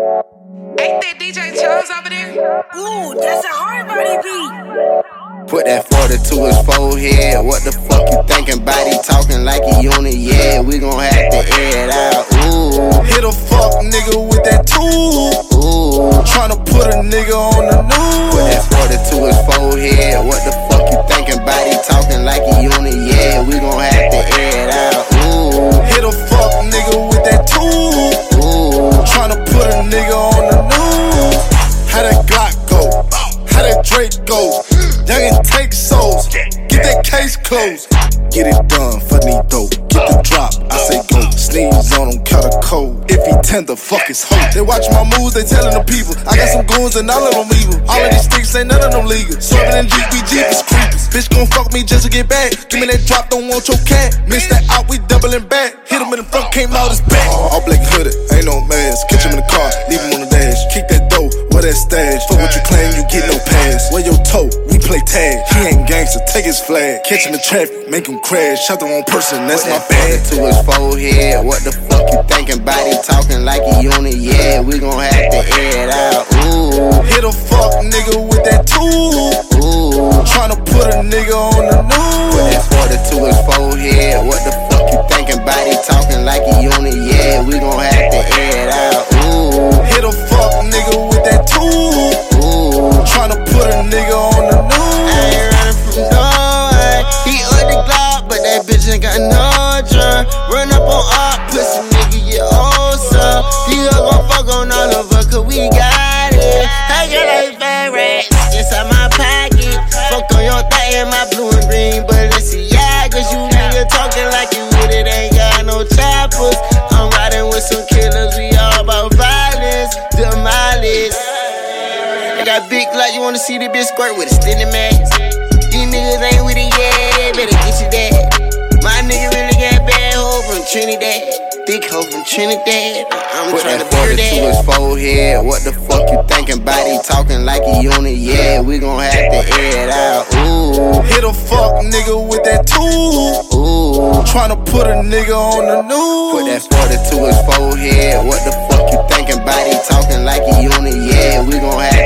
Ain't that DJ Charles over there? Ooh, that's a hard body beat. Put that 40 to his forehead. What the fuck you thinking about? He talking like he on it, yeah. We gon' have to air it out. Ooh, Hit a fuck nigga with that tool. ooh. Tryna put a nigga on the news. Put that 40 to his forehead. What the fuck closed. Get it done dope. Get the drop, I say go. Sneeze on him, cut a cold. If he tender, fuck his hoe. They watch my moves, they tellin' the people. I got some goons and all of them evil. All of these sticks ain't none of them legal. Swerving in Jeep is creepers. Bitch gon' fuck me just to get back. Give me that drop, don't want your cat. Miss that out, we doubling back. Hit him in the front, came out his back. All black hooded, ain't no mask. Catch him in the car, leave him on the dash. Kick that dough, where that stash? Fuck what you claim, you get no pass. Where your toe? We play tag. He ain't gangster, take his flag. Catch him in traffic, make him crash. Shot the wrong person, that's my that bad. to his forehead. What the fuck you thinking about? He talking like he on it, yeah. We gon' have to air it out. Ooh, Hit a fuck nigga with that tool. ooh. Tryna put a nigga on the Put news. that 40 to his forehead. big like you wanna see the bitch squirt with a slitting man. These niggas ain't with it yet, better get you that. My nigga really got bad hoe from Trinidad thick hoe from Trinidad. I'm Put that fucker to his forehead. What the fuck you thinking about? He talking like a unit. Yeah, we gon' have to air it out. Ooh. Hit a fuck nigga with that tool. Ooh. Tryna put a nigga on the news. Put that fucker to his forehead. What the fuck you thinking about? He talking like a unit. Yeah, we gon' have